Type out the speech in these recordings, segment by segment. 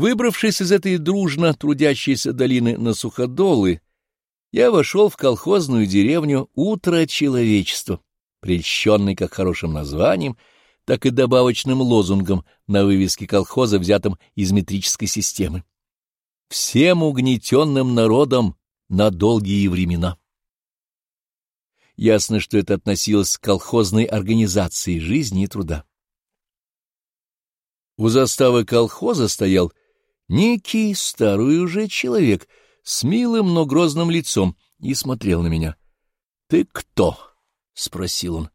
Выбравшись из этой дружно трудящейся долины на суходолы, я вошел в колхозную деревню «Утро человечества», прельщенный как хорошим названием, так и добавочным лозунгом на вывеске колхоза, взятым из метрической системы. «Всем угнетенным народам на долгие времена». Ясно, что это относилось к колхозной организации жизни и труда. У заставы колхоза стоял некий старый уже человек с милым, но грозным лицом и смотрел на меня. — Ты кто? — спросил он.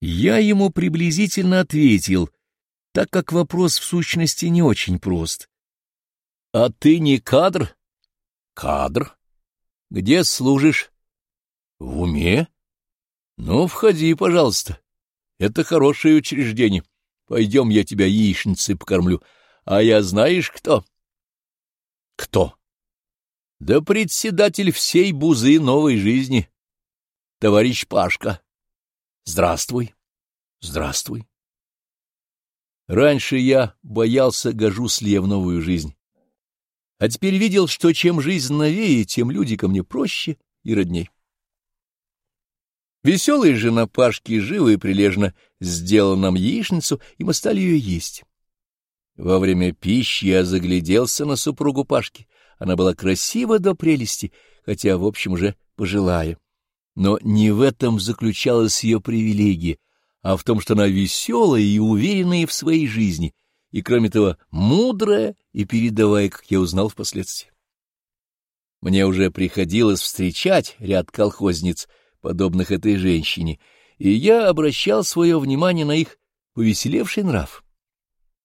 Я ему приблизительно ответил, так как вопрос в сущности не очень прост. — А ты не кадр? — Кадр. — Где служишь? — В уме. — Ну, входи, пожалуйста. Это хорошее учреждение. Пойдем, я тебя яичницей покормлю. А я знаешь кто? — Кто? — Да председатель всей бузы новой жизни. Товарищ Пашка. Здравствуй. Здравствуй. Раньше я боялся гожу сле в новую жизнь. А теперь видел, что чем жизнь новее, тем люди ко мне проще и родней. Веселая жена Пашки живо и прилежно сделала нам яичницу, и мы стали ее есть. Во время пищи я загляделся на супругу Пашки. Она была красива до прелести, хотя, в общем, уже пожилая. Но не в этом заключалась ее привилегия, а в том, что она веселая и уверенная в своей жизни, и, кроме того, мудрая и передовая, как я узнал впоследствии. Мне уже приходилось встречать ряд колхозниц, подобных этой женщине, и я обращал свое внимание на их повеселевший нрав.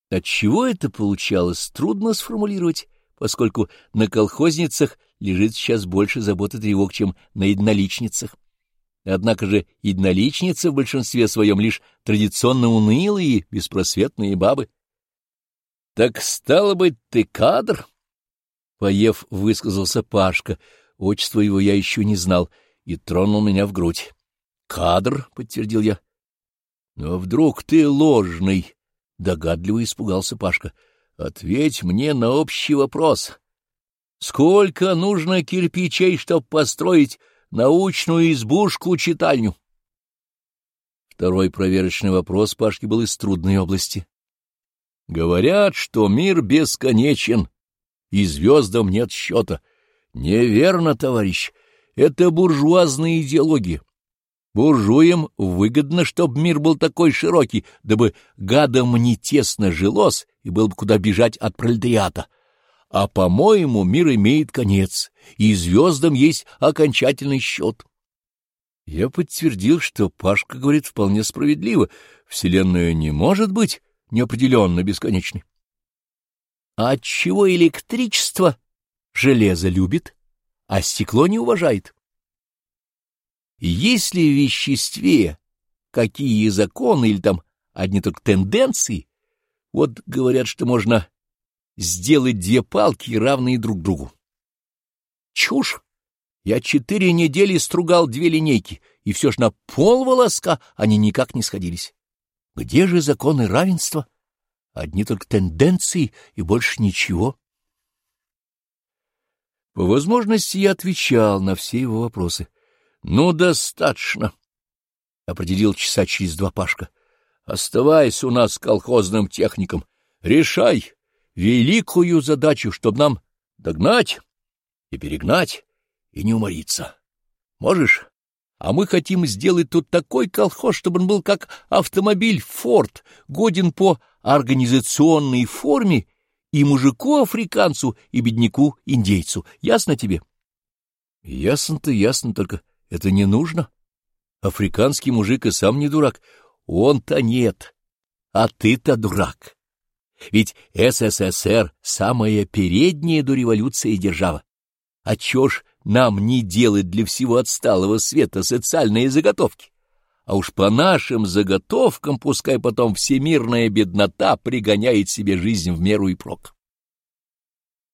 Отчего это получалось, трудно сформулировать, поскольку на колхозницах лежит сейчас больше забот и тревог, чем на единоличницах. Однако же единоличницы в большинстве своем лишь традиционно унылые, беспросветные бабы. — Так, стало быть, ты кадр? Поев, высказался Пашка. Отчество его я еще не знал и тронул меня в грудь. — Кадр, — подтвердил я. — Но вдруг ты ложный? — догадливо испугался Пашка. — Ответь мне на общий вопрос. Сколько нужно кирпичей, чтобы построить научную избушку-читальню. Второй проверочный вопрос Пашки был из трудной области. Говорят, что мир бесконечен, и звездам нет счета. Неверно, товарищ, это буржуазная идеология. Буржуям выгодно, чтобы мир был такой широкий, дабы гадам не тесно жилось и было бы куда бежать от пролетариата. А, по-моему, мир имеет конец, и звездам есть окончательный счет. Я подтвердил, что Пашка говорит вполне справедливо. Вселенная не может быть неопределенно бесконечной. А отчего электричество железо любит, а стекло не уважает? Если в веществе какие законы или там одни только тенденции, вот говорят, что можно сделать две палки, равные друг другу. Чушь! Я четыре недели стругал две линейки, и все ж на пол волоска они никак не сходились. Где же законы равенства? Одни только тенденции и больше ничего. По возможности я отвечал на все его вопросы. — Ну, достаточно, — определил часа через два Пашка. — Оставайся у нас колхозным техником. Решай, великую задачу, чтобы нам догнать и перегнать и не умориться. Можешь? А мы хотим сделать тут такой колхоз, чтобы он был как автомобиль «Форд», годен по организационной форме и мужику-африканцу, и бедняку-индейцу. Ясно тебе? Ясно-то ясно, только это не нужно. Африканский мужик и сам не дурак. Он-то нет, а ты-то дурак. Ведь СССР — самая передняя до революции держава. А чё ж нам не делать для всего отсталого света социальные заготовки? А уж по нашим заготовкам пускай потом всемирная беднота пригоняет себе жизнь в меру и прок.